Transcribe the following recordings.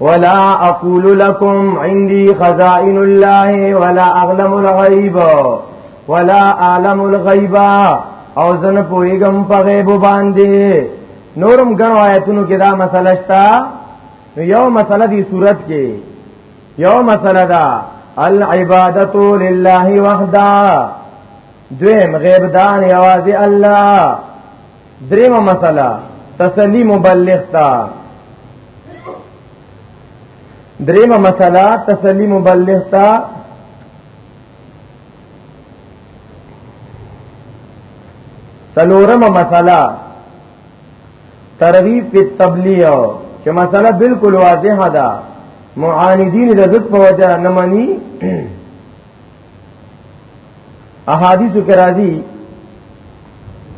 ولا اقول لكم عندي خزائن الله ولا اعلم الغيب ولا اعلم الغيب او زنه پویګم په غیب باندې نورم ګڼ آیتونو کې دا مسله شته نو یو مسله دی صورت کې یو مسله دا العبادت لله وحده دویم غیب دان یوازې الله دریمه مسله تسلی مبلغ تا دریمه مسله تسلی مبلغ تا سلورم مسله ترغیب په تبلیغ چې مسله بالکل واضحه ده معاندین د ضد په وجه نه مني احادیث کې راځي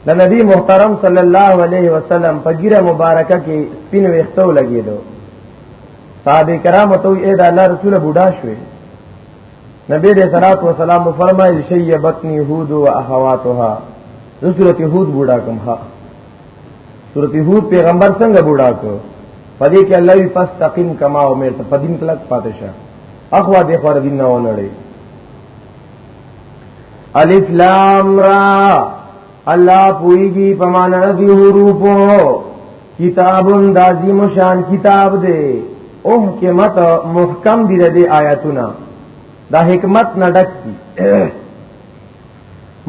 د نبی محترم صلی الله علیه وسلم په ګیره مبارکه کې سپین ویختو لګیدو صحابه کرام ته اے د الله رسول بوډا شوې نبی دې صلوات و سلام فرمایي شیبتنی هود و اخواتها ذکرت هود بوډا کوم ها سورته هود پیغمبر څنګه بوډا کو پدې کې الله وی پس تقیم کما عمر ته پدین کلک پاتشه اخوا دې خور دین نه ولړې الف لام را الله پویږي په معنا دی حروفو کتاب اندازي مشان کتاب دې اوه کې مت محکم دي د آیاتونه دا حکمت نه ډک دي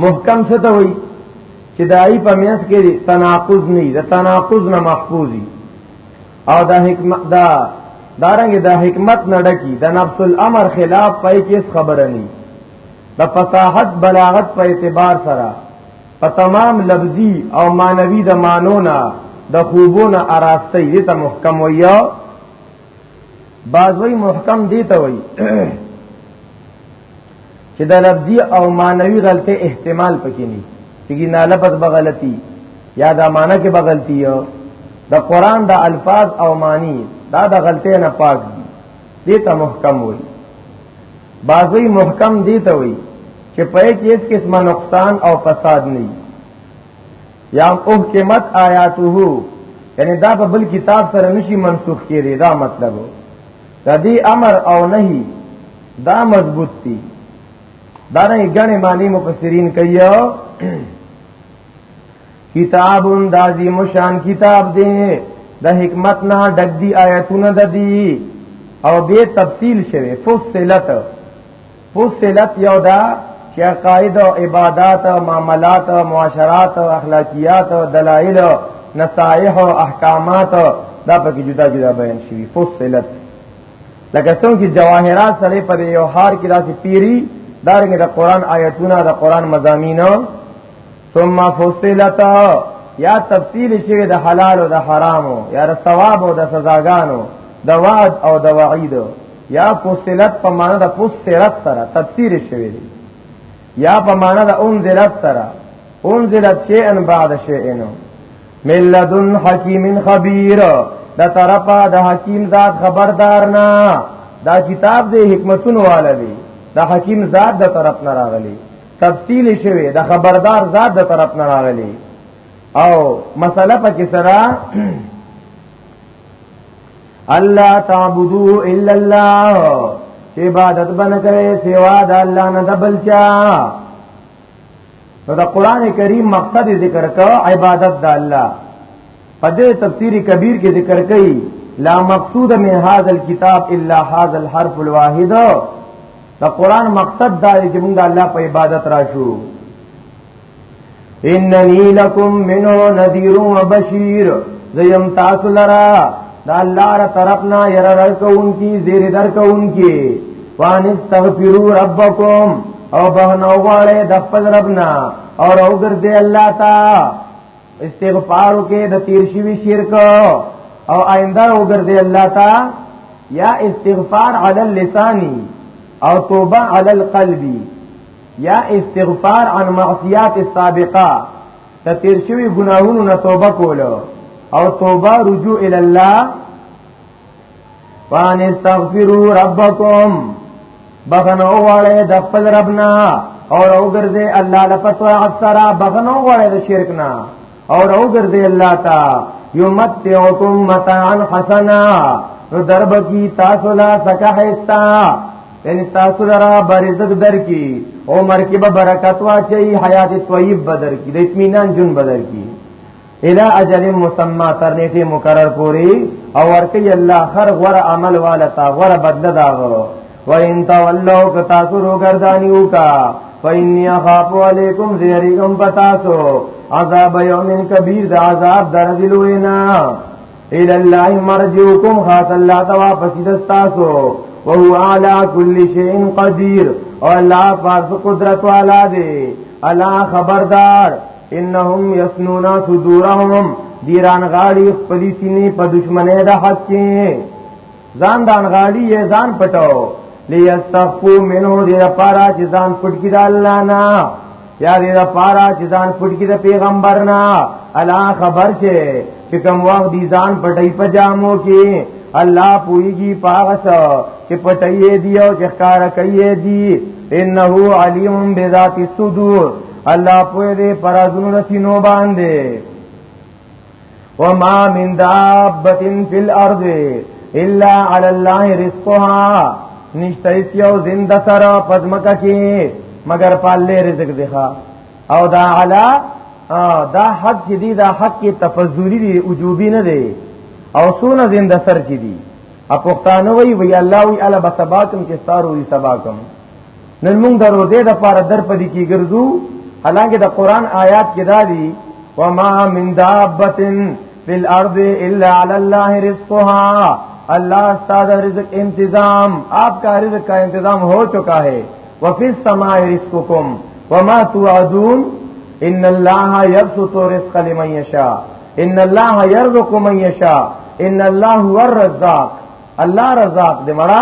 محکم څه ته وایي چې دای په میاس کې تناقض نه دی تناقض نه محفوظي او دا حکمت دا دارنګ دا حکمت نه ډکی د نفس الامر خلاف پای کې خبره نه د فصاحت بلاغت په اعتبار سره په تمام لفظي او مانوي د مانونا د خوبونه اراسته دي ته محکم ویا بعضوی محکم دی ته وای چې د لفظي او معنوي غلطه احتمال پکې نه چې نه لفظ بغلطي یا دا معنی کې بغلطي یو د قران د الفاظ او معنی دا د غلطه نه پاک دي دې ته محکم وي بعضی محکم دي ته وي چې په هیڅ قسمه نقصان او فساد نه یا احکمت آیاته یعنی دا په بل کتاب سره نشي منسوخ کېږي دا مطلب د دې امر او نهي دا مضبوط دي دا نه غني معنی مفسرین کوي کتاب اندازي مشان کتاب دی د حکمت نه ډک دي آیتونه د دي او به تفصیل شوه فصلت فصلت یو دا چې عقاید او عبادت او معاملات او معاشرات او اخلاقیات او دلایل او نصایح او احکامات دا پکې جدا جدا بیان شوی فصلت لکه څنګه چې جواهرات سره پر یو هار کې داسې پیری دارنګه د قران آیتونه د قران مزامینو ثم فصلت یا تفصیل شوی د حلال او د حرامو یا د ثواب او د سزاګانو د وعد او د وعید یا فصلت په معنا د فصلت سره تفسیر شوی دی یا په معنا د انزلت سره انزلت شیئا بعد شیئا ملذن حکیم خبیر د طرفه د حکیم ذات خبردار نه دا کتاب د حکمتونو والا دی د حکیم ذات د طرف نه راغلی تفصیل شوی د خبردار ذات د طرف نه راغلی او مسله پکې سره الله تعبدو الا الله چې عبادت بنه کوي سوا د الله نه د بل چا نو د قران کریم مقصد ذکر کړه عبادت د الله په دې تفسیر کبیر کې ذکر کړي لا مقصود من هذا الكتاب الا هذا الحرف الواحد دا قران مقصد دا چې موږ الله په عبادت راشو اننی لکم منو نذیر و بشیر زیم تاسو لرا دا اللہ را طرفنا یر رکون کی زیر در کون کی وان استغفرو ربکم او بہنو غاڑے دفل ربنا اور اوگر دے اللہ تا استغفارو کې د تیر شوی شرک او آینده وګرځي الله تا یا استغفار علی اللسان او توبه علی القلب یا استغفار عن معصیات السابقه د تیر شوی ګناهونو نه توبه کول او توبه رجوع ال الله فان استغفروا ربکم بخنو غواړي د خپل ربنا او وګرځي الله لپاره اکثر بخنو غواړي د شرک نه او وګرځي الله تا یمتعکم متاعا حسنا نو درب کی تاسو لا سکه حستا یعنی تاسو لرا برزق در کی او مرکبه برکت واچي حیات طیب بدر کی د اطمینان جون بدر کی الى اجل مسمى تر نیټه مقرر پوری او ورکی الله خر غره عمل والتا غره بدل داغو و ان تولوا کتاسو روګردانیو کا و انی اخاف علیکم ذریکم پتاسو عذاب یوم کبیر دا عذاب درذلوینا الى الله مرجوکم خاص الله تا واپس دستاسو وهو على كل شيء قدير او الله فاز قدرت والا دی الله خبردار انهم یسنون صدورهم دیران غاړي خپل سینې په دشمنه د حق کې ځان دان غاړي یې ځان پټاو لیستخفو منو دې لپاره چې ځان پټ کړي د الله نه یا دې لپاره چې ځان پټ کړي د پیغمبر نه الا خبر شه چې کوم وخت دې ځان پټي پجامو کې الله پويږي پاغس چې پټي دی او چې ښکارا کوي دی انه علیم بذات الصدور الله پوی دی پرازونو رسینو باندې وما من دابت فی الارض الا علی الله رزقها نشته یو زنده سره پدمکه کې مگر پاله رزق دی او دا علا دا حق چې دی دا حق کې تفضلی دی وجوبی نه دی او سونه زنده سر کې دی اپوختانه وی وی الله وی الا بسباکم چې ستارو وی سباکم نن موږ د روزه د پاره در پدې کې ګرځو حالانکه د قران آیات کې دا دي وما من دابه فی الارض الا علی الله رزقها اللہ استاد رزق انتظام آپ کا رزق کا انتظام ہو چکا ہے وفی السماء رزقکم وما توعدون ان اللہ یبسط رزق لمن یشاء ان اللہ یرزق من یشاء ان اللہ هو الرزاق اللہ رزاق دے مڑا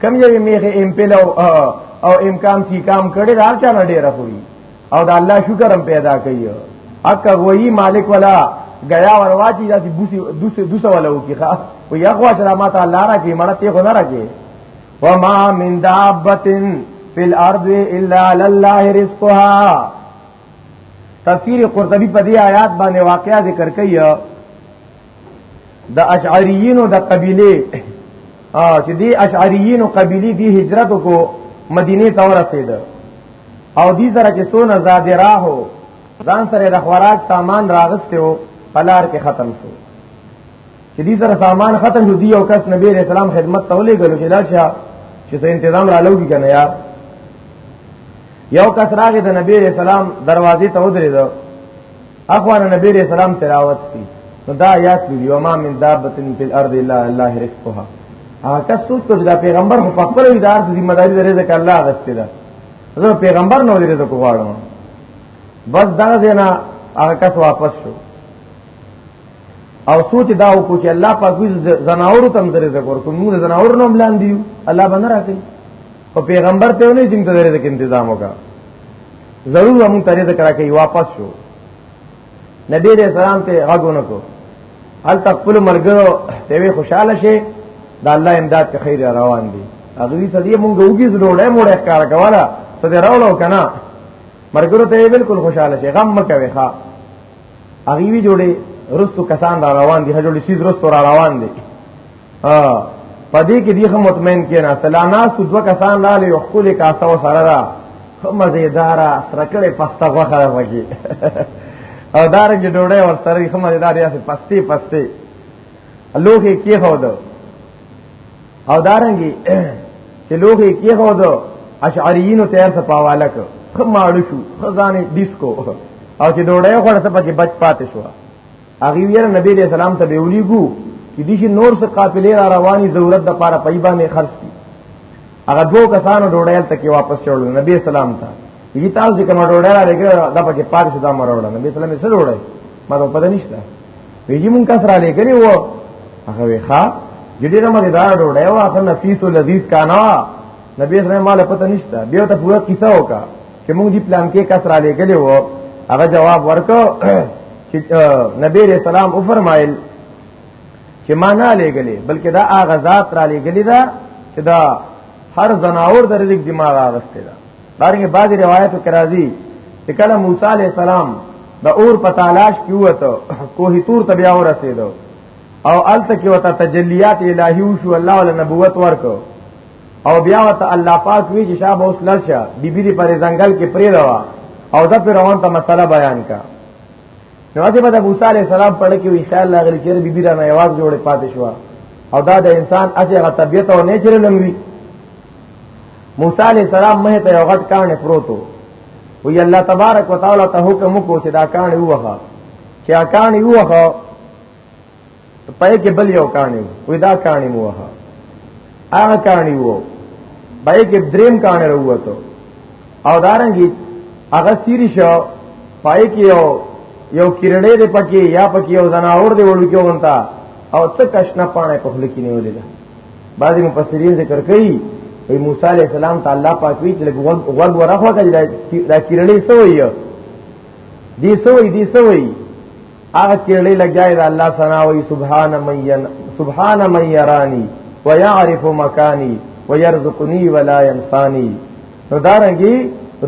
کم یوې میخه امپل او او امکان کی کام کړي دا چا نه ډیره کوي او دا الله شکر هم پیدا کوي اکه وایي مالک ولا غیا ورواچی داسې بوسی دوسه دوسه ولا وکي ښا و یا خو چې ما ته الله راکې مړه ته خو نه راکې و ما من دابتن فی الارض الا لله رزقها تفسیر قرطبی په دې آیات باندې واقعا ذکر کوي د اشعریینو د قبیله ا چې دی اشعریینو قبیله دی هجرت کو مدینه ته ورسید او دی سره چې سونه زاد راهو ځان سره د خوراک سامان راغسته او پلار کې ختم شو چې دی سره سامان ختم شو دی او کس نبی رسول الله خدمت ته ولې غلو چې دا چې څه تنظیم را لوګي کنه یار یو کس راغی د نبی رسول الله دروازې ته ودرېدو اخوان نبی علیہ السلام تلاوت کی نو دا آیات دی یو ما من دابت فی الارض الا الله رزقها هغه کس سوچ کو دا پیغمبر خو په خپل ادار ته ذمہ داری درې ځکه الله غسته ده زه پیغمبر نو لري ته غواړم بس دا دینا هغه کس واپس شو او سوچ دا و کو چې الله پاک زناور تم درې ځکه ورکو موږ زناور نو بلان دیو الله باندې راکړي په پیغمبر ته ونه چې ته رزق تنظیم وکا ضرور هم ته رزق راکې واپس شو نبی دې سلام ته هغونه کو هل تقبل مرګو ته وی خوشاله شي دا الله امداد ته خیر روان دي هغه دې سړي مونږ وګي زړوړې موړې کار کوله ته راولو کنه مرګو ته بالکل خوشاله شي غم مکوي ښا هغه وی جوړي رستو کسان را روان دي جوړي سیز رستو را روان دي ها پدې کې دیخه مطمئن کینا سلانا سو دو کسان را لې خپل کا سو سره را مزیدارا سرکړې پخته غوخه راوږي او دارنګ ډوړې ور سره خمه داریا سي پخته پخته لوخه کې هو دو او دارنګي چې لوګي کې هو دو اشعریینو تیر څه پاواله کو خماړو شو خزانه ډیسکو او چې ډوړې خور څه پکې بچ پاتې شو هغه ویره نبی دې سلام ته ویولېګو چې دشي نور څه قافلې را رواني ضرورت د پاره پای باندې خرج کی هغه دوه کسانو ډوړې ته کې واپس چول نبی سلام ته یی تاسو کوم ډوړې را لګره دا پکې پاتې شو دا مروړه نبی سلام یې سره وړه ما ته پته نشته ویجی مونږ کس را لګلی و هغه وی ښا جدي نه مګه دا ډوډۍ وا اصل نفیس او لذیذ کانا نبی اسلام مال پته نشته بیا ته پوره قصه وکا چې مونږ دی پلان کې کس را لګلی و هغه جواب ورکو چې نبی رسول سلام او فرمایل چې ما نه لګلی بلکې دا هغه ذات را لګلی دا چې دا هر زناور د رزق دماغ اغسته ده دارنګه بعضی روایتو کې راځي چې کله موسی علی السلام د اور په تلاش کې وته کوه تور ته بیا ورسېدو او الته کې وته تجلیات الهی او شو الله ول نبوت ورکو او بیا وته الله پاک وی چې شابه اوس لشه بیبي دې پر ځنګل کې پرې روا او د فرعون ته مسله بیان کا نو دې په موسی علی السلام پړ کې ان شاء الله غلی چیرې بیبي را نه आवाज جوړه پاتې شو او دا د انسان اصله طبيعت او نیچرل وي موسی علیہ السلام مه ته یو غټ کانه پروتو وی الله تبارک وتعالى ته حکم کو چې دا کانه ووخه چې دا کانه ووخه پای کې بل یو کانه وی دا کانه ووخه هغه کانه وو پای کې دریم کانه وروته او دارنګي هغه سیری شو پای کې یو یو کرړې دې پکې یا پکې یو زناور دې وړو کې ونتا او څه کښنه پانه په خلک کې نیولې ده بعضی مفسرین ذکر کوي وی موسی علیہ السلام ته الله پاک وی چې وګ ورخوا کړي دا کیرلې سوې یو دی سوې دی سوې هغه کیرلې لګای دا الله ثنا وی سبحان من سبحان من يرانی ويعرف مکانی ويرزقني ولا ينساني نو دارنګي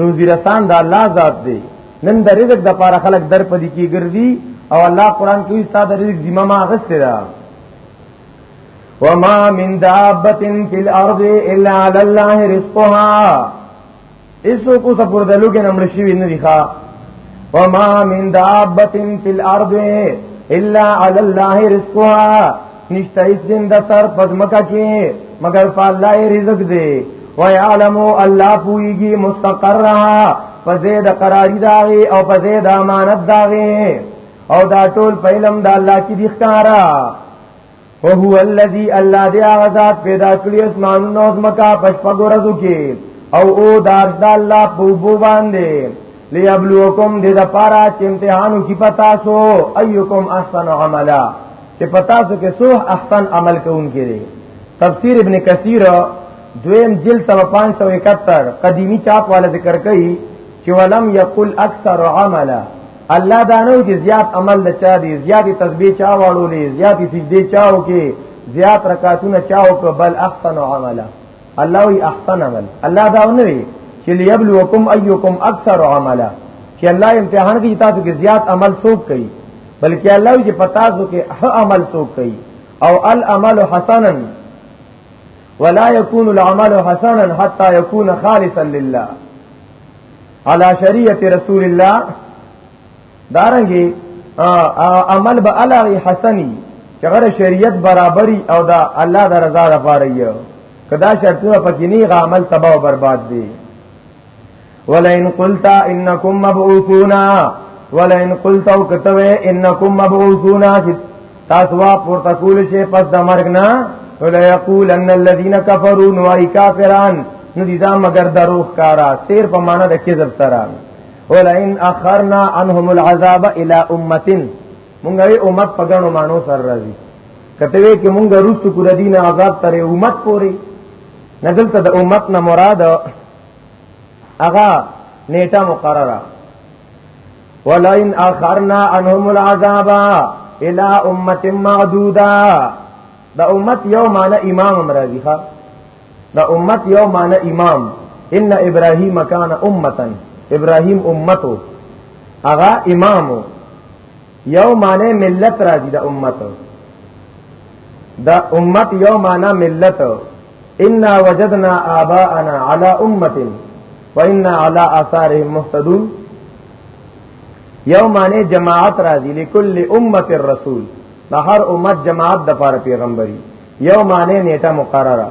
روزي رسان دا الله ذات دی نن د رزق د پاره خلک در پدې کې ګرځي او الله قران کې ستاسو رزق ذمہ ما غسته وما من دابت فی الارض الا علی الله رزقها ایسو کو سپور د لوګې نمړ شي ویني دی ښا وما من دابت فی الارض الا علی الله رزقها نشته ایس دین د سر پدمکا کې مگر په الله رزق دی ويعلم الله پويږي مستقرها فزيد قراری داغي او فزيد امانت داغي او دا ټول په علم د الله کې دي ښکارا او هو الذی الله دی هغه ذات پیدا کړی اسمانونو او زمکا پشپګ ورځو کې او او دار د الله په وبو باندې لیبلوکم دې د پارا چې امتحانو کې پتا سو ايکم احسن عملا چې پتا سو کې سو احسن عمل کوونکې دي تفسیر ابن کثیر دویم جلد سوا پانچ سو اکتر قدیمی چاپ والا ذکر کئی چی ولم یقل اکثر عملا الله دانو چې زیات عمل د چا دی زیات تسبیح چا واړولې زیات سجدي چاو کې زیات رکعاتونه چاو کې بل احسن عملا الله وی احسن عمل الله دا ونوي چې ليبلوکم ايکم اکثر عملا چې الله امتحان کې تاسو کې زیات عمل څوک کوي بلکې الله وی چې پتا سو کې عمل څوک کوي او العمل حسنا ولا يكون العمل حسنا حتى يكون خالصا لله علی شریعت رسول الله دارنګي عمل به علی حسنی چې غره شریعت برابرۍ او دا الله د رضا لپاره یو کدا شرطونه پکې نه عمل تباہ او برباد دي ولئن قلت انکم مبعوثون ولئن قلت او کتوه انکم مبعوثون تاسو وا پورته کول شي پس د مرګ نه ولا یقولن الذين كفروا نوای کافران نو دي دا مگر دروغ کارا سیر په معنا د کذب سره ولا ان اخرنا عنهم العذاب الى امه مونږه وی امت په ګڼو مانو سره راځي کته وی کې مونږه روستو کو د دین عذاب تر امت پوري نزل ته د امت نه مراد اغا نیټه مقرره ولئن اخرنا عنهم العذاب الى امه معدوده دا امت یو معنی امام امراضی ها دا امت یو معنی امام ان ابراهیم کان امتا ابراهیم امتو اغا امامو یو معنی ملت راځي دا امت دا امت یو معنی ملت ان وجدنا آباءنا على امه وان على آثارهم مهتدون یو معنی جماعت راځي لكل امه الرسول د هر امت جماعت د پاره پیغمبري یو معنی نیټه مقرره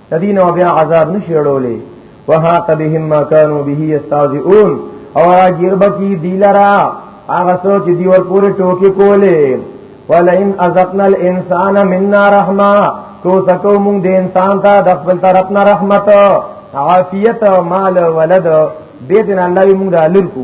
تدین او بیا عذاب نشي اړولې وهاق بهم ما كانوا به يستهزئون او راګیر بکی دی لرا هغه سوچ دی ور پورې ټوکی کولې ولئن ازقنا الانسان منا رحمه کو سکو مونږ د انسان ته د خپل طرف نه رحمت عافیت مال ولد بیت نه الله مونږ د لور کو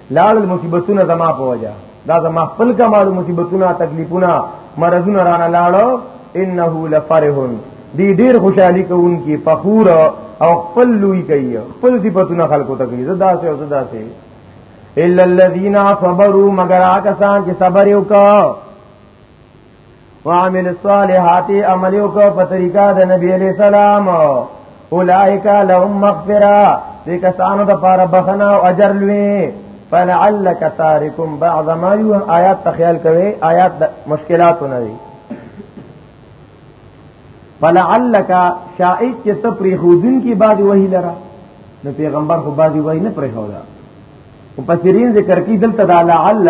لاړ مصیبتونه زما په وجه دا زما خپل کمال مصیبتونه تکلیفونه مرزونه رانه لاړو انه لفرحون دی ډیر خوشحالی کوونکی فخور او خپل لوی کوي خپل صفاتونه خلکو ته کوي زدا سه او زدا سه الا الذين صبروا مگر آکسان چې صبر وکړ وعمل الصالحات عمل یو کو په طریقه د نبی علی سلام اولائک لهم مغفرہ دې کسانو د پاره بخنه او اجر لوي فلعلک تارکم بعض ما یو آیات تخیل کوي آیات مشکلات نه دي فلعلک شائد چې ته پری خودن کی بعد وحی لرا نو پیغمبر خو بعد وحی نه پرې هولا مفسرین ذکر کی دلته دا لعل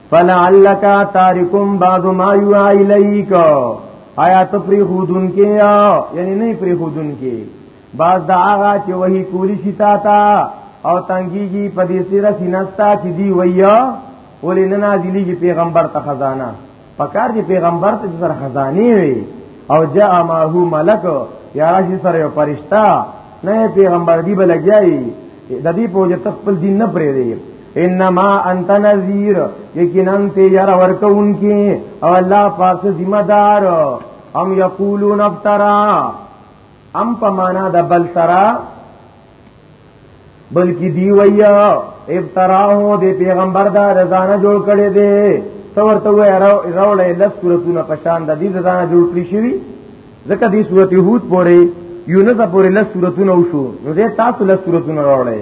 فلعلک تارکم بعض ما یوحا الیک آیا ته پری خودون کې یا یعنی نه پری خودون کې بعض دا هغه چې وਹੀ کولی شي تا تا او تنګيږي په دې سره سینستا چې دی ویا ولې نه نازلېږي پیغمبر ته خزانه پکار دی پیغمبر ته سره خزانه وي او جاء ماهو ملک یا راشي سره یو فرشتہ نه پیغمبر دی بلګیای د دې په وجه خپل دین نه پرې دی انما انت نذیر یقینا ته یرا ورکون کی او الله پاک ذمہ دار ام یقولون افترا ام په معنا د بل سرا بلکې دی ویا افترا هو د پیغمبر دا رضانه جوړ کړي دي تورته وای راولې لس سورتونه پشان د دې رضانه جوړ کړی شي ځکه دې سورته هود پورې یونس پورې لس سورتونه وشو نو دې تاسو لس سورتونه راولې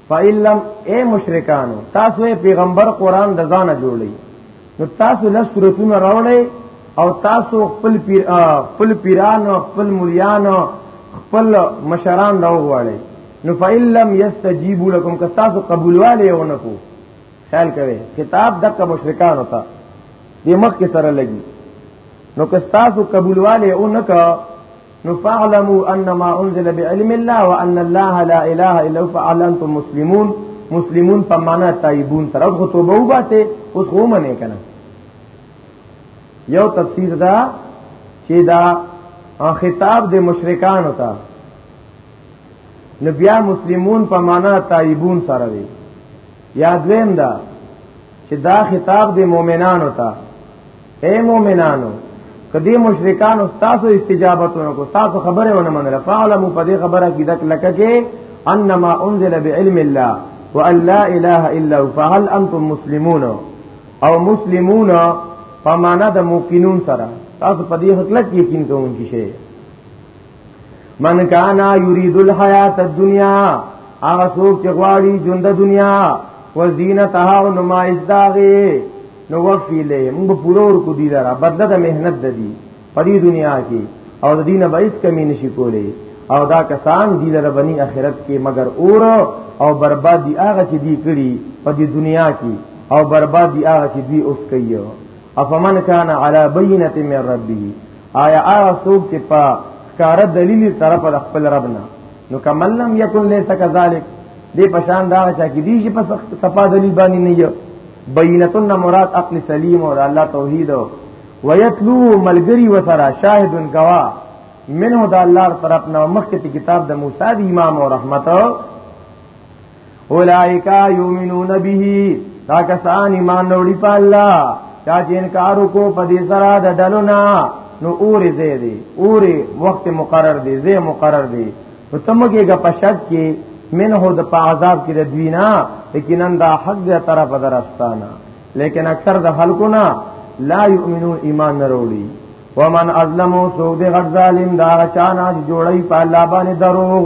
فإلم اے مشرکانو تاسو پیغمبر قران د ځانه جوړی نو تاسو لس سورتونه راوړی او تاسو خپل پیر خپل پیران او خپل مليان او خپل مشران دا وغواړي نو فإلم یستجیبوا لكم که تاسو قبولواله یو نکو خیال کوي کتاب دغه مشرکان ہوتا دې مخ کې سره لګي نو که تاسو قبولواله او نکا نو فعلموا انما انزل بعلم الله وان الله لا اله الا هو فعلنتم مسلمون مسلمون په معنا تایبون سره خو توبه وباسه اوس خو منه کنه یو تفسیر دا چې دا خطاب د مشرکان ہوتا نبیا مسلمون په معنا تایبون سره وی یا دویم دا چې دا خطاب د مؤمنانو ته اے مؤمنانو کدی مشرکان استاسو استجابت ورکو تاسو خبره ونه منله فعلموا پدې خبره کې دک لکه کې انما انزل بعلم الله وان لا اله الا هو فهل انتم مسلمون او مسلمون فمانا د موقنون سره تاسو پدې حقیقت یقین کوونکی شئ من کانا یرید الحیات الدنیا هغه څوک چې غواړي ژوند د دنیا وزینتها او نمایش داغه نو وفی له موږ پوره ور کو دي لاره بدله د مهنت د دي په دې دنیا کې او د دینه به هیڅ کمی نشي کولی او دا کسان دی لره بنی اخرت کې مگر اور او برباد دی هغه چې دی کړی په دې دنیا کې او برباد دی هغه چې دی اوس کوي افمن کان علی بینه من ربه آیا هغه څوک چې په کار دلیل طرف د خپل ربنا نو کمل لم یکن لیس کذالک دې پشان دا چا کې دي چې په صفا دلیل باندې نه یو بینتن مراد عقل سلیم او الله توحید او ویتلو ملګری وسرا شاهد گوا منه د الله طرف نه مخکې کتاب د موسی د امام او رحمت اولائک یؤمنون به دا کسان ایمان وروړي په الله چا چې انکار وکړو په دې سره د ډلو نه نو اورې زی دی اورې وخت مقرر دی زی مقرر دی نو تمګهګه په شک کې منه د په عذاب کې د دوی نه یقینا دا حق دی طرف درستانه لیکن اکثر د خلکو نه لا یؤمنون ایمان نه وروړي ومن ازلمو سوګ دی غټ ظالم دا چانا جوړی په الله باندې دروغ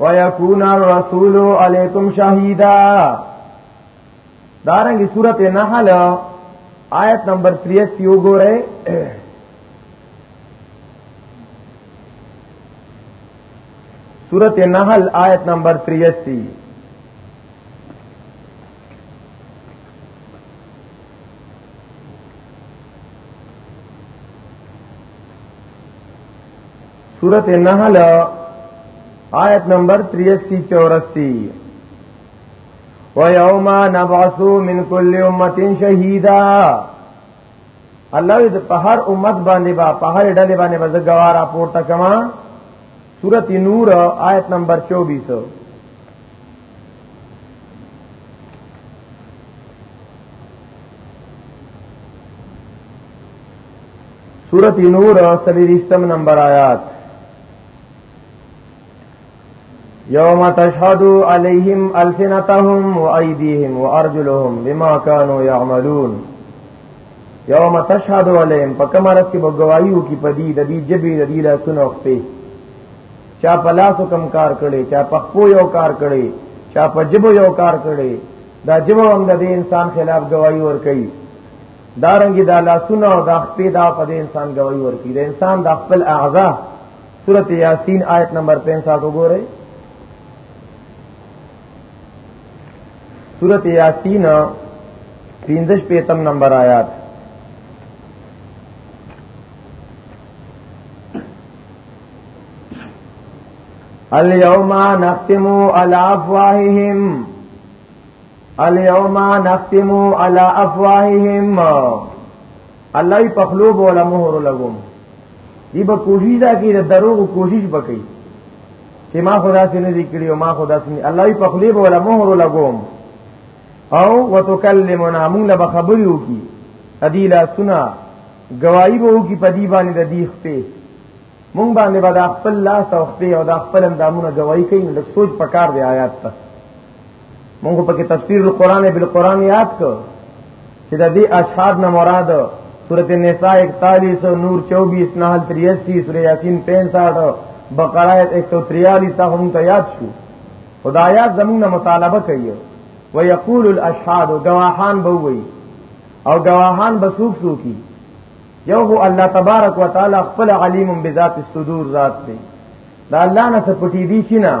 ويكون الرسول عليكم شهيدا دارنګي سورته نحل آیت نمبر 83 وګورئ سورت نحل آیت نمبر 83 سورت نحل آیت نمبر 83 84 ويوم نبعث من كل امه شهيدا الله دې په هر امت باندې با په هر ډلې باندې به زګوار راپورته کما سورت نور آیت نمبر 24 Thank you. سورت نور سلیرشتم نمبر آیات یوم تشهد علیہم الفنتهم و ایدیہم و ارجلهم بما کانو یعملون یوم تشهد علیہم پا کمرس کی بگوائیو کی پدی دی جبی دی لسن اختی چا په لاسو کم کار کړي چا په خپو یو کار کړي چا په جبو یو کار کړي دا جبو هم د انسان خلاف گواہی ور کوي دارنګي دا لاسونه او دا خپې دا په دې انسان گواہی ورکړي دا انسان د خپل اعضا سورۃ یاسین آیت نمبر 65 وګورئ سورۃ یاسین 15 پیتم نمبر آیات اليوم نختم على افواههم اليوم نختم على افواههم الله په خلوب ولا مهر لګوم دی به کوشش دا کی دروغ کوشش وکړي چې ما خدا سي نه ذکرې او ما خدا سي الله په خلوب ولا مهر لګوم او وتکلمنا موږ به خبري وکي ادي لا سنا گواہی به وکي په دی باندې د دی خپې مونږ باندې به د خپل لاس او خپې او د خپل اندامونو گواہی کوي نو د سوچ پکار دی آیات ته موږ په کې تفسیر القرآن بالقرآن یاد کو چې د دې اشهاد نه مراد سورته نساء 41 نور 24 نحل 83 سورہ یاسین 65 بقره 143 ته هم ته یاد شو خدایات زمونږه مطالبه کوي ويقول الاشهاد گواهان به وي او گواهان به سوق سوقي یو هو الله تبارک وتعالى خپل علیم بذات الصدور ذات دی دا الله نه څه پټی دی شي نه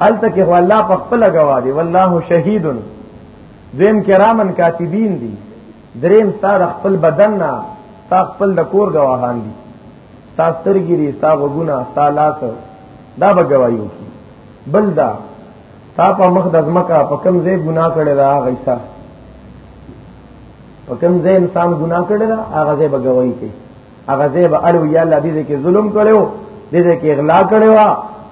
الته کې هو الله په خپل غوا دی والله شهید دیم کرامن کاتبین دي دریم ستا د خپل بدن نه ستا خپل د کور غواهان دي ستا سترګری ستا وګونه ستا لاس دا به غوايو کی بل دا تا په مخ د ځمکا په کم ځای ګناه کړی دا غیسا په کم ځای انسان ګناه کړی دا هغه ځای به غوايي کوي هغه زه به الو یا الله دې کې ظلم کړو دې کې اغلا کړو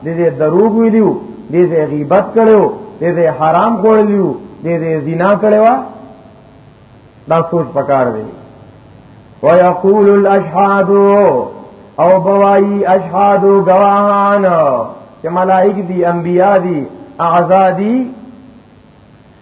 دې دروغ ویلو دې غیبت کړو دې حرام کړو دې زنا کړو دا سوچ پکار دی ويقول الاشهاد او بوای اشهاد گواهان چې ملائک دي انبیا دي اعزادی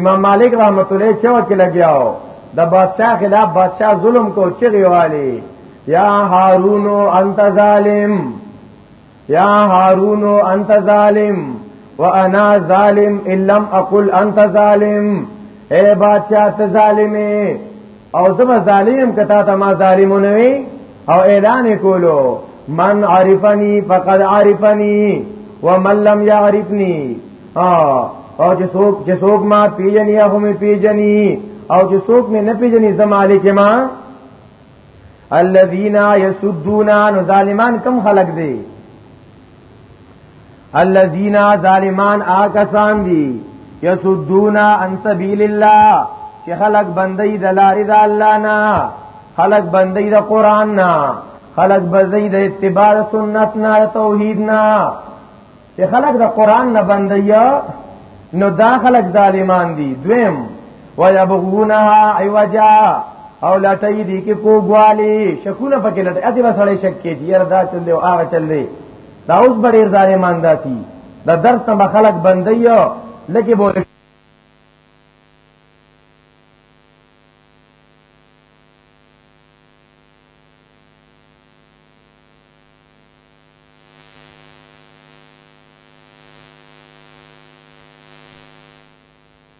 امام مالک رحمت الله چوا کې لګیاو د بادشاہ خلاف بادشاہ ظلم کو چغي والی یا هارون انت ظالم یا هارون انت ظالم وانا ظالم ان لم اقل انت ظالم اے بادشاہ ته ظالمه او زما ظالم کتا ته ما ظالمونه وي او اعلان کولو من عرفني فقد عرفني ومن لم يعرفني او چې څوک چې څوک ما پیژني هغه مې پیژني او چې څوک مې نه پیژني زمالک ما الذين يسدون عن ظالمان کم خلق دي الذين ظالمان آکسان دي يسدون عن سبيل الله چې خلق بندي د لارې د الله نه خلق بندي د قران نه خلق بندي د اتباع سنت نه توحید نه چې خلق د قران نه بندي نو دا خلق ظالمان دي دویم ويبغونها عوجا او لټي دي کې کوګوالي شکونه پکې لټي اته وسړې شک کې دي دا چل دی او هغه چل دی دا اوس بډې زارې مانداتي دا درس ته خلق بنديو لکه بول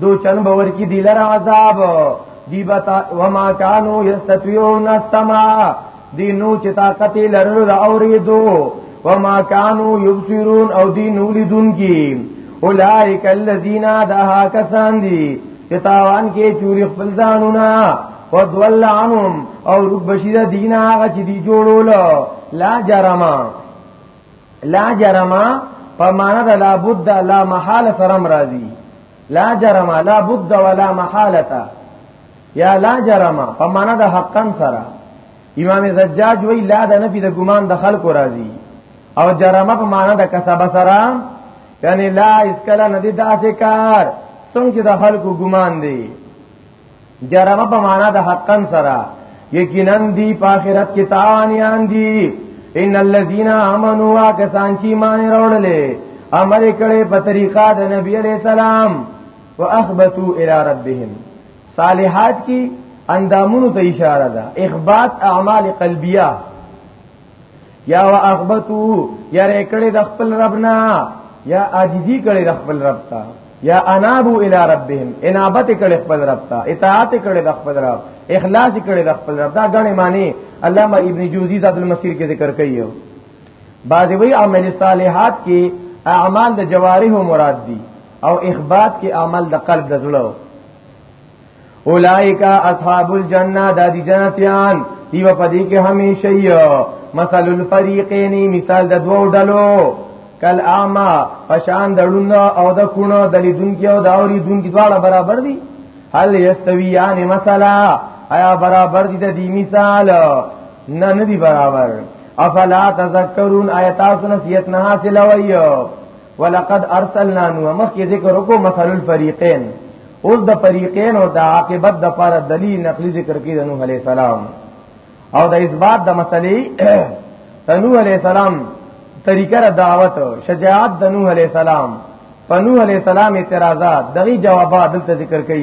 دو چن باور کی دلر عذاب دی بتا وما كانوا يستطيعون السماع دی نو چې طاقت لرلو د اوریدو وما كانوا يبصرون او دی نو لیدون کی اولائک الذین دها کسان دی چې تاوان کې چوری خپل ځانونه ودول عنهم او رب بشیر دینا هغه چې دی جوړول لا جرمه لا جرما په معنا د لا بد لا محاله سره مرادي لا جرما لا بد ولا محالتا یا لا جرما په معنا د حقن سره امام زجاج وی لا د نفي د ګمان د خلق راضي او جرما په معنا د کسب سره یعنی لا اسکلا ندی داسې کار څنګه د خلق ګمان دی جرمه په معنا د حقا سره یقینا دی په آخرت کې تاوانیان دي ان الذين امنوا واکسان چې مان وروړلې امر کړي په طریقه د نبی عليه السلام واخبتوا الى ربهم صالحات کی اندامونو ته اشاره ده اخبات اعمال قلبیه یا وا اخبتو یا رکړې د خپل ربنا یا عاجزی کړې د خپل رب ته یا انابو الی ربهم انابت کړي خپل رب ته اطاعت کړي د خپل رب اخلاص کړي د خپل رب دا غني معنی علامه ابن جوزی ذات المسیر کې ذکر کړي بعضی وی عمل صالحات کې اعمال د جوارح مراد دي او اخبات کې اعمال د قلب د زړه اولائک اصحاب الجنه د دې جنتیان دیو پدې کې همیشه یو مثل الفریقین مثال د دوو ډلو کل اعما پشان دړون او د کونو د لیدونکو او د اوریدونکو دواړه برابر دي هل یستویان مثلا آیا برابر دي د دې مثال نه نه دي برابر افلا تذکرون آیات نصیحت نه حاصلوي ولقد ارسلنا نو مخکې ذکر وکړو مثل الفریقین اوس د فریقین او د عاقبت د لپاره دلیل نقلی ذکر کړي د نوح علی السلام او د اثبات د مسلې د نوح علی السلام طریقه را دعوت شجاعت د نوح علی السلام په نوح علی السلام اعتراضات دغه جوابات دلته ذکر کړي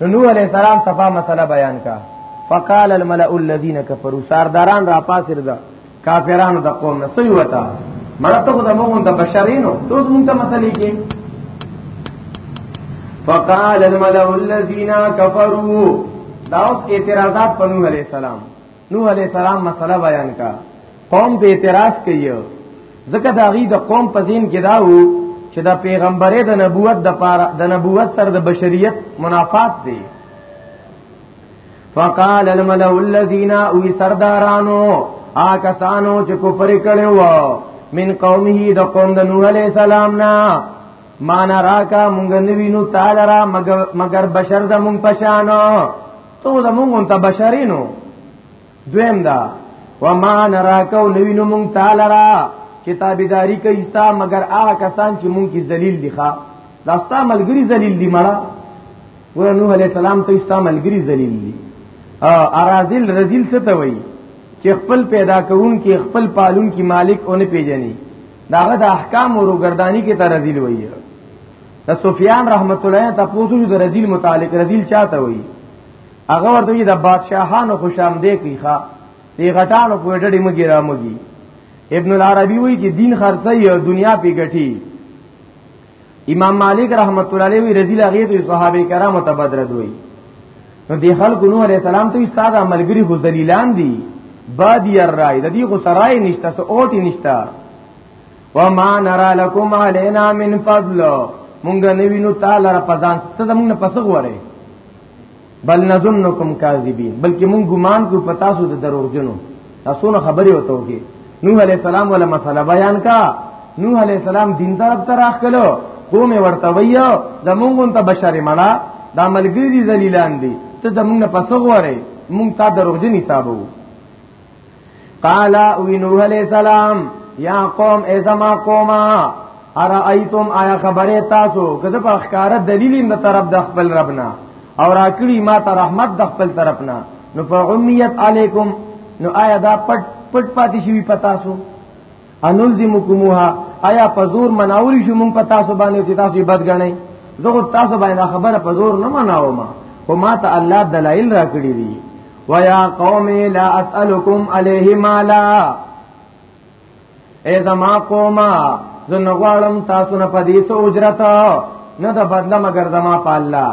نو نوح علیہ السلام صفا مسله بیان کا فقال الملأ الذين كفروا سرداران را پاسر دا کافرانو د قوم نه سوی وتا مړه ته خو د موږ د بشرینو ته موږ ته مسلې کې فقال الملأ الذين كفروا دا اوس اعتراضات په نوح عليه السلام نو علی السلام مسله بیان کا قوم په اعتراض کوي ځکه دا غي د قوم په دین کې دا وو چې دا پیغمبره د نبوت د پاره د نبوت سره د بشریت منافات دی فقال الملأ الذين او سردارانو آکسانو چې کفر کړو من قومه د قوم د نوح عليه السلام نه مان راکا مونږ نوینو تعالی را مگر بشر زمون پشانو تو زمونږ ته بشرینو دویم دا وما نراکو نوینو مونږ تعالی را کتابداری کوي تا مگر هغه کسان چې مونږ کې ذلیل دي ښا دا ستا ملګری ذلیل دي مړه ګور نوح علی السلام ته ستا ملګری ذلیل دي ارازل رزیل څه ته وایي چې خپل پیدا کون کې خپل پالون کې مالک اون پیژني داغه د احکام او روګردانی کې ترذیل وایي د سفیان رحمت الله ته پوښتنه د رذیل متعلق رذیل چاته وایي هغه ورته د بادشاهانو خوشام دی کوي ښا دی غټانو په ډډې مګی را مګی ابن العربی وایي چې دین خرڅي او دنیا په ګټي امام مالک رحمت الله علیه رضی الله عنه صحابه کرامو ته بدر دوی نو دی خلکو نوح علیہ السلام ته استاد عملګری خو ذلیلان دي بادی الرای د دې خو سرای نشته سو اوټی نشته وما نرى لكم علينا من فضل مونږ نوینو تعالی را پزان ته زمونږ نه پسغ وره بل نظنکم کاذبین بلکې مونږ ګمان کو پتا سو د دروغجنو تاسو نه خبري وته وکي نوح علی السلام ولا مسله بیان کا نوح علی السلام دین طرف ته راخ کلو قوم ورته ویو زمونږ ته بشری مړه دا ملګری ذلیلان دي ته زمونږ نه پسغ وره مونږ تا دروغجن حسابو قال او نوح علیہ السلام یا قوم ای زما قوما ارایتم آیا خبره تاسو کده په اخکار دلیل د طرف د خپل ربنا او راکړي ما ته رحمت د خپل طرفنا نو فعمیت علیکم نو آیا دا پټ پټ پاتې شي پتا سو انلزمکموها آیا پزور مناولی شو مونږ په تاسو باندې چې تاسو یې بد غنئ زه خو تاسو باندې خبره پزور نه مناوم خو ما ته الله دلایل را کړی دي ويا قوم لا اسالکم علیه مالا اے زما قوما زه نغواړم تاسو نه پدې څو اجرت نه د بدله مگر زما په الله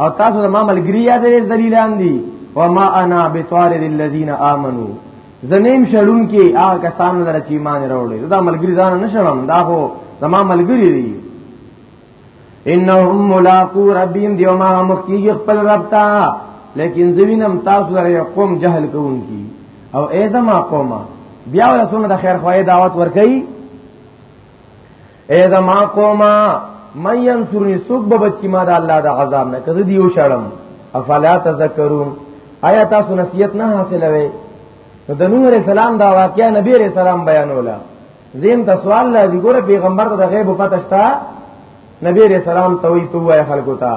او تاسو زما ملګری یادې ذلیلان دي وما انا بطارد الذين امنوا زنیم شړون کې هغه کسان لره چې ایمان راوړي دا ملګری ځان نه شړم دا هو زما ملګری دي انهم ملاقو ربهم دیو ما مخکیږي خپل رب ته لیکن زوینم تاسو لره قوم جهل کوونکی او ایزما قومه بیا ولسونه د خیر خوای دعوت ورکړي اے زما قوما من ينصرني سوق بچی ما د الله د عذاب نه کده دیو شړم افلا تذکرون آیا تاسو نصیحت نه حاصلوي نو د نوح علیہ السلام دا واقعیا نبی علیہ السلام بیانولا زم ته سوال لا دی ګوره پیغمبر ته د غیب پته شتا نبی علیہ السلام توي توه خلکو ته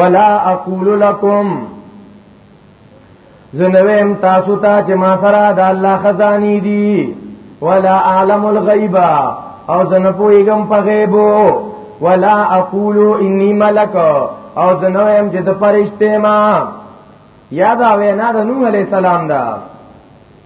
ولا اقول لكم زنویم تاسو ته چې ما سره د الله خزانی دي ولا اعلم الغیب او زنه پویګم په غیب ولا اقول انی ملک او زنویم چې د فرشته ما یاد اوینا د نوح علی السلام دا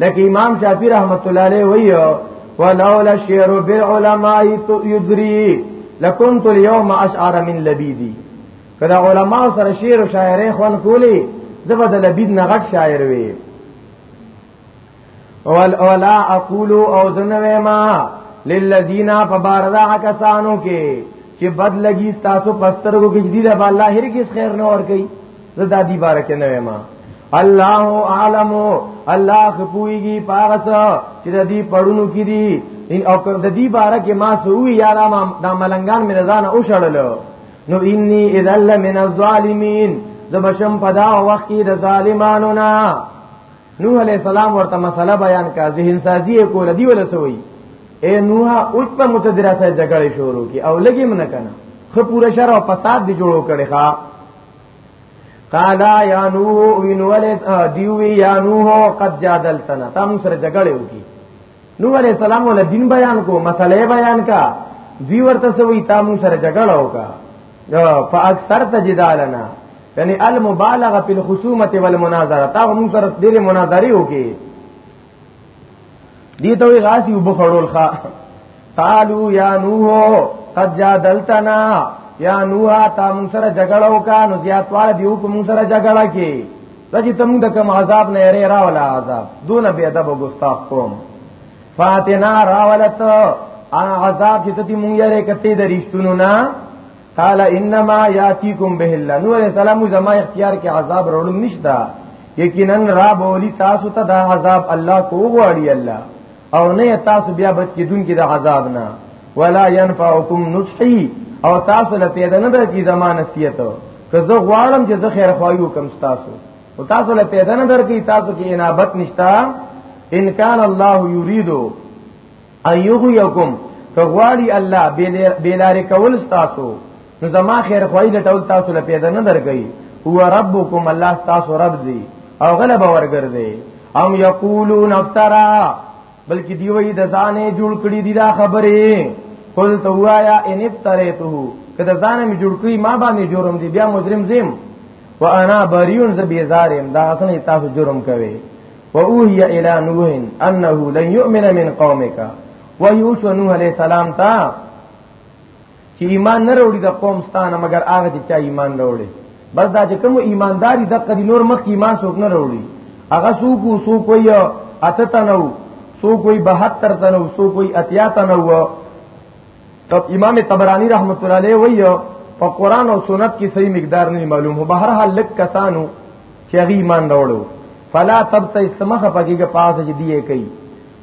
لکه امام شافعی رحمت الله علیه ویو ولولا شعر بالعلماء یدری لکنت اليوم اشعر من لبیدی کله علما سره شعر او شاعری خوان کولی زبر د لبید نه غټ شاعر وی اول اولا اقول او زنوی ما للذین فباردا کسانو کې چې بد لګي تاسو پسترګو کې جديد به الله هرګز خیر نه ور کوي زدا دی بارک نه ما الله عالم الله خپويږي پاغس چې د دې پړونو کې دي ان او د دې بارک ما سوې یا را ما د ملنګان مې ځان او شړل نو اني اذا لمن الظالمين زبشم پدا وخت د ظالمانو نه نوح علیہ السلام ورته مسله بیان کا ذهن سازی کول دی ولا سوی اے نوح اوچ په متدرا سره جګړه شروع کی او لګی من کنه خو پورا شر او فساد دی جوړو کړي ښا قالا یا نوح وینول دیوی یا نوح قد جادلتنا تم سره جګړه وکي نو علی السلام ول دین بیان کو مسله بیان کا دوی ورته سوې تا مون سره جګړه وکا فاکثر تجدالنا یعنی المبالغه فی الخصومه والمناظره تا مون سره ډېر مناظری وکي دي ته غاسی وبخړول ښا قالو یا نوح قد جادلتنا یا نوح تا مون سره جګړه وکا نو زیاتواله دیو کو مون سره جګړه کې دجی تمون د کم عذاب نه یری راولا عذاب دون بی ادب او ګستاخ قوم فاتنا راولت ا عذاب چې تی مونږ یې کته د رښتونو نه قال انما یاتیکم به الله نو علیہ السلام زما اختیار کې عذاب وروړم نشتا یقینا را بولی تاسو ته دا عذاب الله کو غواړي الله او نه تاسو بیا بچ کیدونکو د عذاب نه ولا ينفعكم نصحي او تاسو له پیدا نه درکې زمانه سیت که زه غواړم چې زه خیر خوایو کم تاسو او تاسو له پیدا نه درکې تاسو کې انابت نشتا ان کان الله یرید ایغیکم که غواړي الله بیلار کول تاسو نو زما خیر خوای د ټول تاسو له پیدا نه درګی هو ربکم الله تاسو رب دی او غلب ورګرځي او یقولون افترا بلکې دی وی د ځانې جوړ کړی دی دا خبره قل تو وایا ان افتریته کله ځانې می جوړ کړی ما باندې جرم دی بیا مجرم زم وانا بریون ز بیزارم دا اسنه تاسو جرم کوي و اوهی الی نوح انه لن یؤمن من قومک و یوسف نوح علیہ السلام تا چې ایمان نه وروړي د قوم ستانه مگر هغه چې چا ایمان وروړي بس دا چې کوم ایمانداری د قدی نور مخ ایمان څوک نه وروړي هغه څوک څوک وي اته تنو څوک وي 72 تنو څوک وي اتیا تنو تب امام تبرانی رحمت الله علیه وی په قران او سنت کې صحیح مقدار نه معلوم هو بهر حال لک کسانو چې ایمان وروړو فلا تب ته اسمخه پکې کې پاس دي کوي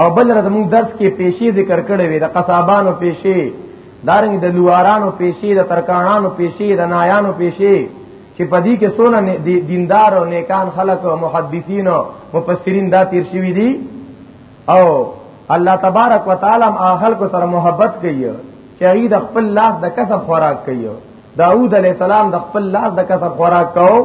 او بل را زموږ درس کې پیشې ذکر کړې وي د قصابانو پیشې دارنګ د لوارانو پیشې د ترکانانو پیشې د نایانو پیشې چې په دې کې سونه دیندار او نیکان خلق او محدثین او مفسرین دا تیر شوی دي او الله تبارک وتعالى اهل کو سره محبت کوي چې هغه د خپل لاس د کسب خوراک کوي داوود علیه السلام د خپل لاس د کسب خوراک کوو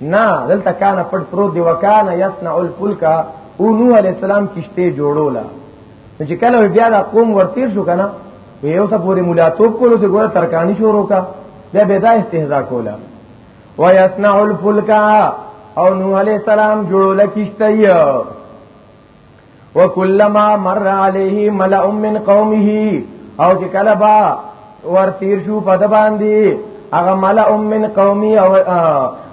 نه دلته کان پټ پروت دی وکان یصنع الفلک او نوح علی السلام کشته جوړولا چې کله بیا دا قوم ورتیر شو کنه یو څه پوری مولاتوب کولو چې ګوره ترکانی شروع کا بیا به دا استهزاء کولا و یصنع الفلک او نوح علی السلام جوړولا کشته وکلما مر علیه ملأ من قومه او چې کله با ور تیر شو په د باندې هغه ملأ من قومي او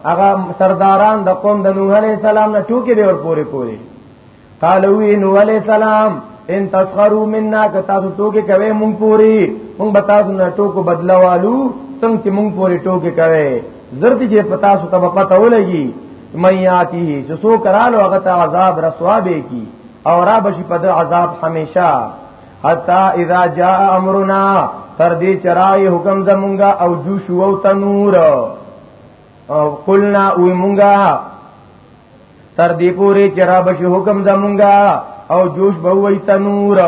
هغه سرداران د قوم د نوح علی السلام نه ټوکی به ور پورې کوي قالو نوح علی السلام ان تسخروا منا که تاسو ټوکی کوي مونږ پوری مونږ به تاسو نه ټوکو بدلوالو څنګه چې مونږ پوری ټوکی کوي زرد چې پتا سو ته پته ولګي من یاتی چې سو کرالو هغه ته عذاب رسوا به کی او را بشي په د عذاب همیشه حتا اذا جاء امرنا تر دې چرای حکم زمونږه او جو شو او تنور او قلنا او مونږه تر دې پورې چرای بشي حکم زمونږه او جوش به وای تنور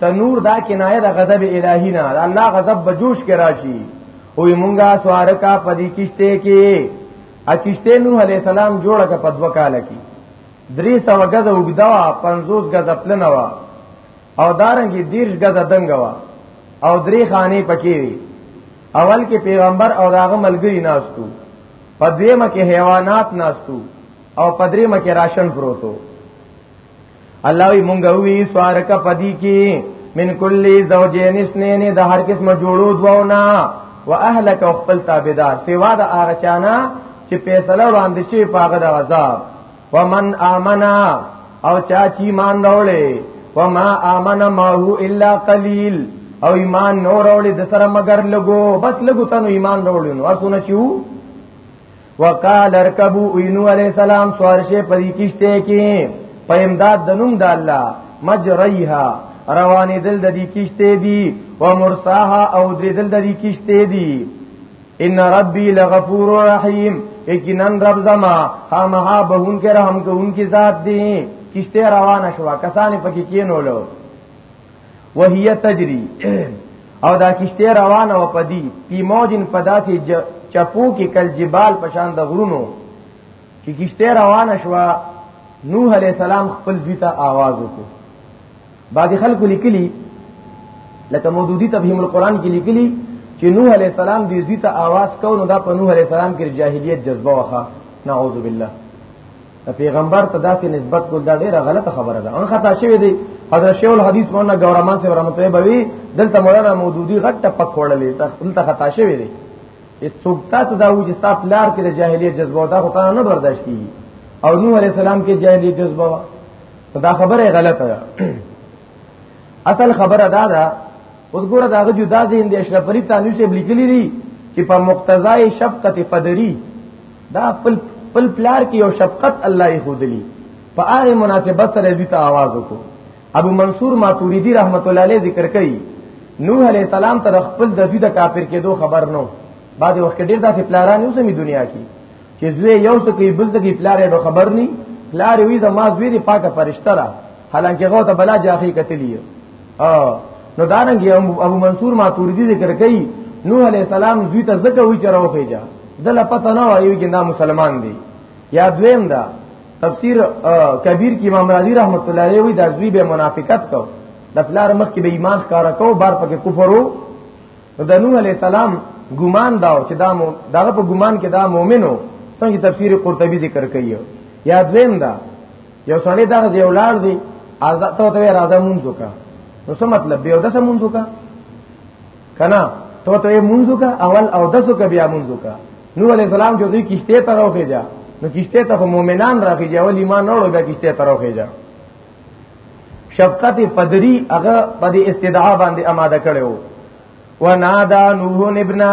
تنور دا کنایه د غضب الهی نه الله غضب بجوش کې راشي او مونږه سوار کا پدی کشته کې اچشته نوح علی السلام جوړه کا پدوا کال کی درې سو غزه وګدوا 50 غزه پلنوا او دارنګي دیرش غزه دنګوا او درې خانه پکې وي اول کې پیغمبر او داغه ملګری ناشتو په دویمه کې حیوانات ناشتو او په دریمه کې راشن پروتو الله وی مونږ وی سوارک پدی کی من کل زوجین اسنین د هر قسم جوړو دواونا واهلک خپل تابعدار سیوا د هغه چانا چې فیصله وړاندې شي پاغه د عذاب ومن امنا او چا چې ایمان راوړې وما امن ماهو الا قليل او ایمان نور راوړې د سره مگر لګو بس لګو تنو ایمان راوړې نو اسونه چیو وقال اركبوا انو عليه السلام سوار شه پدې کشته کې په امداد د نوم د الله مجريها روانې دل د دې کشته دي و مرساها او دې دل د دې کشته دي ان ربي لغفور رحيم یقینا رب زما خامها بهون کې رحم کوونکی ذات دی کشته روانه شو کسان پکې کینولو وهي تجري او دا کشته روانه و پدی پی موجن پداسي چپو کې کل جبال پشان د غرونو چې کشته روانه شو نوح علی السلام خپل دوی ته आवाज وکړ بعد خلکو لیکلی لکه مودودی تفهیم القرآن کې لیکلی چې نوح علی السلام دې دوی ته आवाज کو نو دا په نوح علی السلام کې جاهلیت جذبه وخه نعوذ بالله د پیغمبر ته داسې نسبت کول دا ډیره غلطه خبره ده ان خطا شوی دی حضرت شیخ الحدیث مولانا ګورمان سے رحمت الله بوي دلته مولانا مودودی غټ ټپک وړلې دلته خطا شوی دی سوکتا ته دا وجه ستاپ لار کې د جاهلیت جذبه دا خو تا نه برداشت کیږي او نوح علیہ السلام کې جاهلیت جذبه وا دا خبره غلطه ده اصل خبره دا ده اوس ګوره دا غو دا ذهن دی اشرف علي تانوي سه لیکلی دی چې په مقتضای شفقت فدری دا خپل خپل پلار کې یو شفقت الله یې خودلی په هغه مناسبت سره دې ته आवाज وکړو ابو منصور ماتوریدی رحمت الله علیه ذکر کوي نوح علیہ السلام تر خپل د دې د کافر کېدو خبر نو بعد وخت ډیر داسې پلاران اوسه می دنیا کې چې زوی یو څه کوي بل څه کوي پلار یې خبر ني پلار یې وی زما زوی دی پاکه فرشتہ را حالانکه غو ته بلا جاخی کتلی نو دارنګ ابو منصور ماتوریدی ذکر کوي نوح علی السلام دوی ته زکه وی چر اوخیجا دله پته نه وایي چې دا مسلمان دی یا دویم دا تفسیر کبیر کی امام رازی رحمت الله علیه وی دا دوی به منافقت کو د فلار مخ کې به ایمان ښکارا کو بار پکې کفر وو د نوح علی السلام ګمان داو چې دا مو دغه په ګمان کې دا مؤمنو څنګه تفسیر قرطبی ذکر کوي یا دویم دا یو سړی دا دی ولار دی آزاد ته ته راځه مونږ وکا نو څه مطلب به اودس مونږ وکا کنا ته ته مونږ وکا اول اودس وکا بیا مونږ وکا نو علی السلام جو دی کشته ته راوخه جا نو کشته ته مؤمنان راخه جا ول ایمان نه وړو بیا کشته ته راوخه جا شفقت پدری هغه په استدعا باندې آماده کړو ونادا نوح ابنا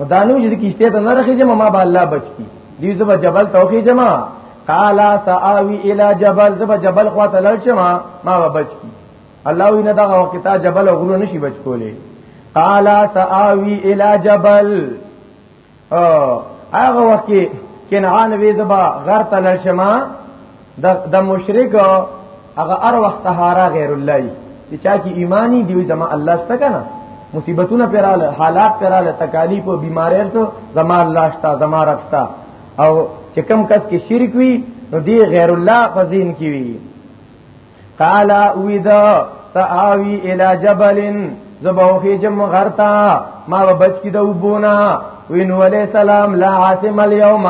مدانو چې کیشته ته نه راخې جما ما به الله بچ کی دې زما جبل توخی جما قال ساوي الى جبل زما جبل خو ته لړ شما ما به بچ کی الله وینا دا وخت ته جبل او غرو نشي بچ کولې قال ساوي الى جبل او هغه وخت کې کنعان وی زبا غر تل شما دا د مشرک هغه ار وخت هارا غیر الله چې چا کې ایمانی دی زما الله شته کنه مصیبتونه پیراله حالات پیراله تکالیف او بیماری ته زما الله شته زما رب شته او چې کم کس کې شرک وي نو دی غیر الله فزین کی وی قال اویدا تاوی الی جبل زبوخی جم غرتا ما بچ کی دو بونا وین علی السلام لا عاصم اليوم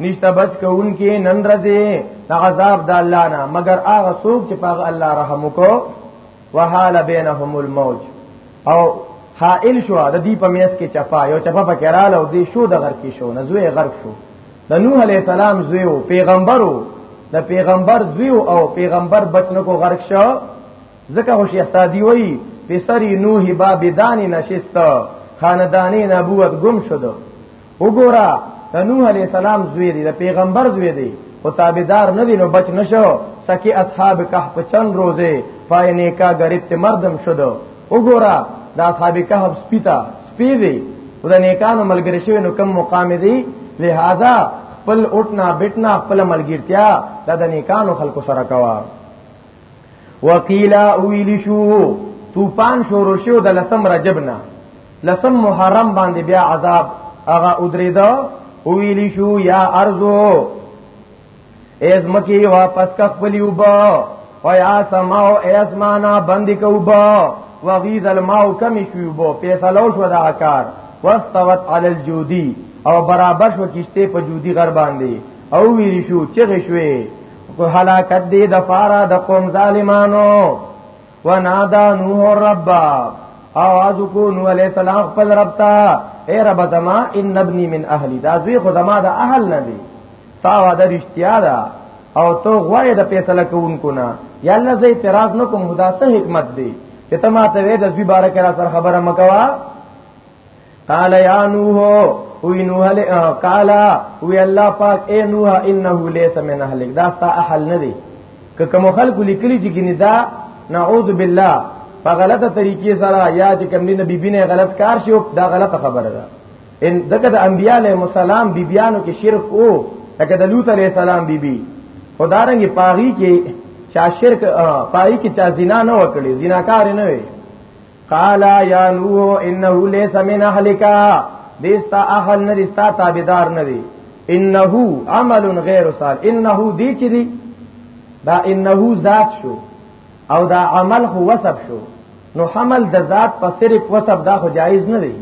نشته بچ کوونکی نن رځي د عذاب د الله نه مگر هغه څوک چې په الله رحم وکړو وحال بینهم الموج او حائل شو د دې په میس کې چپا یو چپا پکې رااله او دې شو د غر کې شو نزوې غرق شو د نوح علی السلام زوی او پیغمبرو د پیغمبر زوی او پیغمبر بچنو کو غرق شو ځکه هو شیخ سادی وای په سری نوح باب دانی نشست خاندانی نبوت گم شد وګورا د نوح علی السلام زوی دی د پیغمبر زوی دی او تابعدار نه دی نو بچ نشو سکی اصحاب کهف چند روزه پای نیکا غریب ته مردم شد وګورا دا اصحاب کهف سپیتا پیری د نیکانو ملګری شوی نو کم مقام دی لہذا خپل اٹھنا بټنا خپل ملګرتیا د نیکانو خلکو سره کوا وقیلا اویلی شو توپان شروع شو د لسم رجبنا لسم محرم باندې بیا عذاب هغه ادریدا اویلی شو یا ارزو ایز مکی واپس کا خپلی اوبا و یا سماو ایز مانا بندی کا اوبا وغیز الماو کمی شوی اوبا پیسلو شو دا کار واستوت علی الجودی او برابر شو کشته په جودی غر باندې او ویری شو چغه شوی کو هلاکت دی د فارا د قوم ظالمانو ونادا نوح رب او ازو کو نو علی السلام خپل رب ته اے رب زما ان ابنی من اهلی دا زوی خو زما د اهل نه دی ستا وعده رښتیا ده او ته غواړې د فیصله کوونکو نه یا الله زه اعتراض نه کوم خدا ته حکمت دی چې ته ما ته وې د دوی باره کې را سره خبره مکوا قال یا نوح او نوح له قال او الله پاک اے نوح انه ليس من اهلک دا ستا اهل نه دی که کوم خلق لیکلی چې ګنې دا نعوذ بالله په غلطه طریقې سره یا چې کوم نبی بینه غلط کار شي دا غلطه خبره ده ان دغه د انبیاء علیه السلام بیبیانو کې شرک او لکه د لوط علیه السلام بیبي خدارنګ پاغي کې چا شرک پاغي کې چا زنا نه وکړي زناکار نه وي قال یا نوح انه ليس من اهلک دیستا اهل نه دیستا تابعدار نه دی انه عمل غیر صالح انه دی چې دی دا انه ذات شو او دا عمل خو وصف شو نو حمل د ذات په صرف وسب دا خو جایز نه دی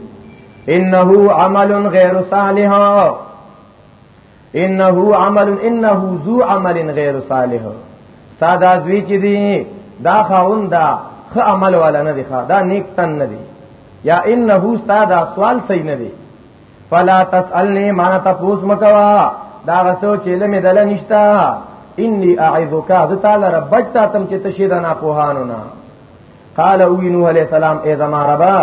انه عمل غیر صالح انه عمل انه ذو عمل غیر صالح ساده ازوی چې دی دا خاون دا خ عمل والا نه دی دا نیک تن نه دی یا انه ساده سوال صحیح نه دی فلا تسالنی ما تفوس مکوا دا غسو چې لمه دل نشتا انی اعذک ذ تعالی ربک تم چې تشیدنا په هانو نه قال او نوح علیہ السلام اے زما ربا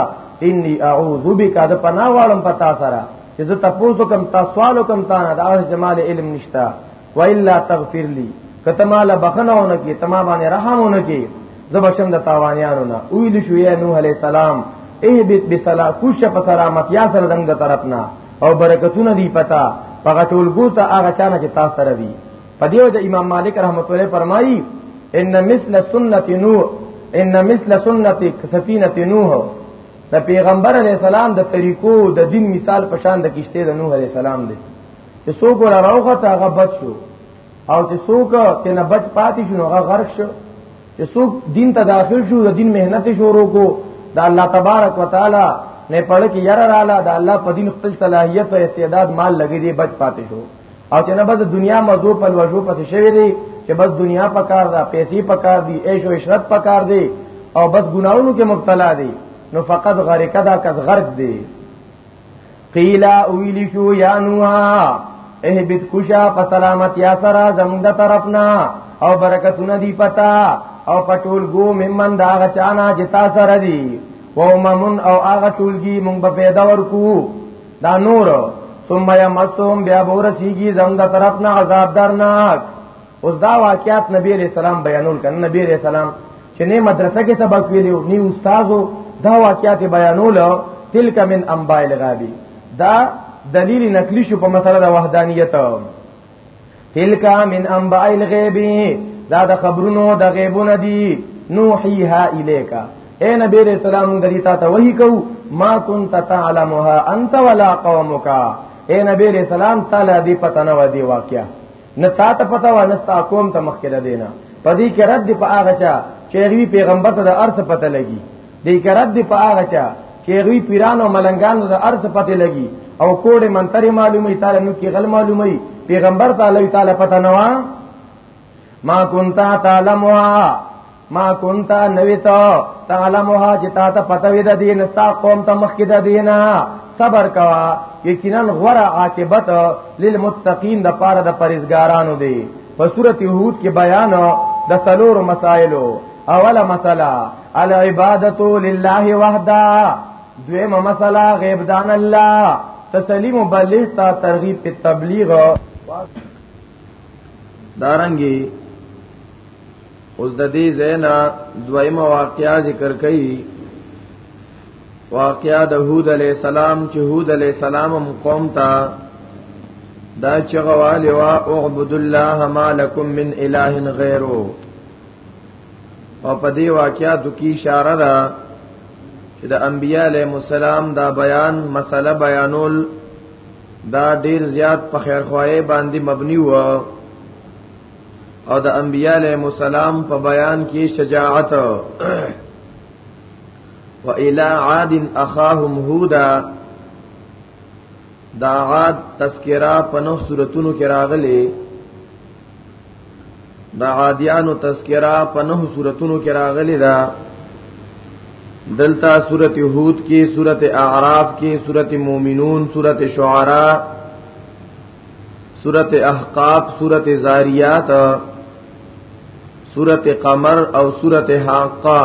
انی اعوذ بک ذ پنا والم پتا سرا چې زه تاسو کوم تاسو سوال کوم تا نه دا جمال علم نشتا و الا تغفر لی کته مال بخنهونه کی تما باندې رحمونه کی زبشن د تاوانیانو نه ویل شو یا نوح علیہ السلام اهبت بسلا کوش په سلامت یا سره دنګ طرفنا او برکتونه دی پتا پغه ټول ګوت هغه چانه چې تاسو سره دی په دې وجه امام مالک رحمت الله فرمایي ان مثل سنت نوح ان مثل سنت سفینه نوح د پیغمبر علی السلام د طریقو د دین مثال په شان د کشته د نوح علی السلام دی چې څوک ور راوخه تا هغه بچ شو او چې څوک تنه بچ پاتې شو هغه غرق شو چې څوک دین ته داخل شو د دین مهنت شروع کو د الله تبارک وتعالى نه پړ کې یره رااله د الله په دین خپل صلاحیت او استعداد مال لګې دی بچ پاتې شو او چې نه بس دنیا مزو په لوجو پسې شوی دی چې بس دنیا پکار ده پیسې پکار دي عيش او عشرت پکار دي او بس ګناونو کې مبتلا دي نو فقط غرق دا کز غرق دي قیل اویلی شو یا نوح اهبت کشا په سلامت یا سرا زمونږ طرفنا او برکتونه دی پتا او پټول ګو ممن دا غچانا جتا سره دی و ممن او هغه ټولګي مونږ په پیدا ورکو دا نور ثم یمسهم بیا بورسیږي زم د طرف نه عذاب درناک اوس دا واقعات نبی علیہ السلام بیانول کړه نبی علیہ السلام چې نه مدرسه کې سبق ویلو نه استادو دا واقعات بیانول تلک من انباء الغابی دا دلیل نقلی شو په مسله د وحدانیت تلک من انباء الغیب دا د خبرونو د غیبونه دی نوحیها الیکا اے نبی علیہ السلام موږ دې تا ته وਹੀ کو ما كنت تعلمها انت ولا قومك اے نبی علیہ السلام تعالی دې پته نه ودی واقعیا نه تا ته پته و نه تا قوم ته مخکره دینا پدې کې رد په هغه چا چې پیغمبر ته د ارث پته لګي دې کرد دی په هغه چا چې غوی پیران او ملنګان د ارث پته لګي او کوډ منتری معلومي تعالی نو کې غل معلومي پیغمبر تعالی تعالی پته نه وا ما کنتا تعلمها ما کنتا نویتا تعلمها چې تا ته پته وې د دین ستا قوم ته مخکې د دینه صبر کوا یقینا غره عاقبت للمتقین د پاره د پرهیزګارانو دی په سورته هود کې بیان د سلور مسائلو اوله مسله العبادتو لله وحده دویمه مسله غیب دان الله تسلیم مبلغ تا ترغیب په تبلیغ دارنګي اوس د دې زینا دویمه واقعیا ذکر کړي واقعیا د هود علی السلام چې هود علی السلام قوم ته دا چغواله وا اعبد الله ما لكم من اله غیره او په دې واقعاتو کې اشاره ده چې د انبیاء علیهم السلام دا بیان مسله بیانول دا ډیر زیات په خیر خوایې باندې مبني و او د انبیاء علیهم السلام په بیان کې شجاعت و الى عاد اخاهم هودا دا عاد تذکرہ په نو صورتونو کې راغلي دا عادیانو تذکرہ په نهو سورتونو کې راغلی دا دلتا سورت هود کې سورت اعراف کې سورت مومنون سورت شعراء سورت احقاف سورت زاریات سورت قمر او سورت حاقہ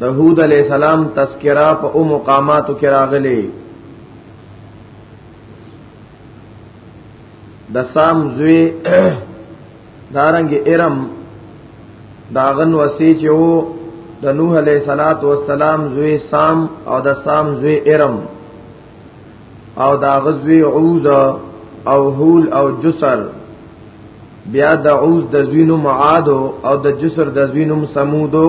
د هود علی السلام تذکرہ په او مقاماتو کې راغلي د سام زوی دارنګ ارم داغن وسی چې وو د نوح علیہ الصلات والسلام زوی سام او د سام زوی ارم او دا غزوی عوز او حول او جسر بیا د عوز د زوینو معاد او د جسر د زوینو سمودو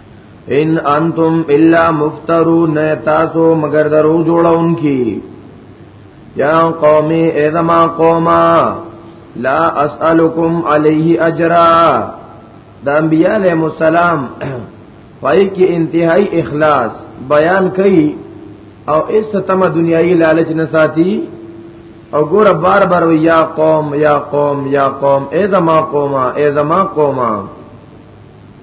ان انتم الا مفترون تاسو مگر درو جوړون کی یا قومی اذما قوما لا اسالکم علیه اجرا د انبیاء علیهم السلام پای کې انتهائی اخلاص بیان کړي او اس تمه دنیایي لالچ نه ساتي او ګور بار بار یا قوم یا قوم یا قوم اذما قوما اذما قوما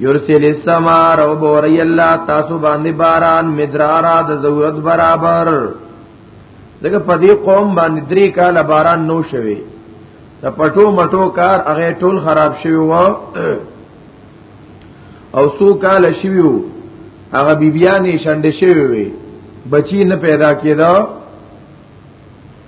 یرسل السما رب وری الله تاسو باندې باران مدرارا د ضرورت برابر دغه په دې قوم باندې درې کاله باران نو شوي د پټو مټو کار هغه ټول خراب شوی و او سو کال شوی و هغه بیبیانې شنډ شوی وي بچی نه پیدا کېدا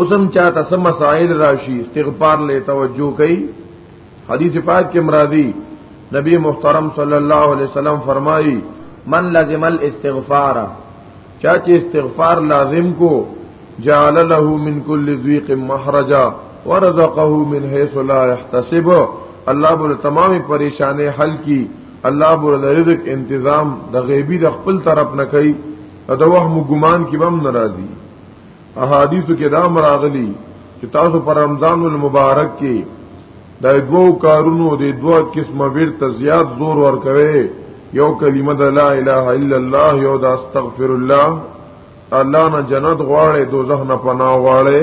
اوسم چاته سم مسائل راشي استغفار له توجه کوي حدیث پاک کې مرادي نبی محترم صلی الله علیه وسلم فرمایي من لازم الاستغفار چا چې استغفار لازم کو جعل له من كل ضيق مخرجا ورزقه من حيث لا يحتسب الله بر تمام پریشانې حل کی الله بر رزق انتظام د غیبی د خپل طرف نه کوي د وهم ګمان کې بم ناراضي احادیث کې دا مراغلی چې تاسو پر رمضان المبارک کې د دوو کارونو د دوه قسمه ورت زیات زور ورکوي یو کلمه د لا اله الا الله یو د استغفر الله الله نه جنت غواړي دوزخ نه پناه غواړي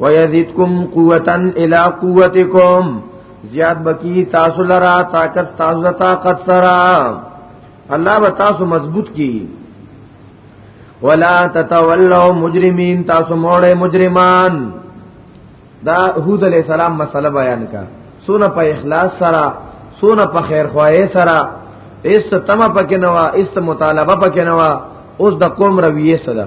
ويزيدكم قوتا الى قوتكم زیاد بکی تاسو لرا طاقت تاسو طاقت سرا الله به تاسو مضبوط کی ولا تتولوا مجرمين تاسو موړې مجرمان دا هود علیہ السلام مسله بیان کا سونه په اخلاص سره سونه په خیر خوای سره است تم پکې نوا است مطالبه پکې نوا اوس د قوم رویه سره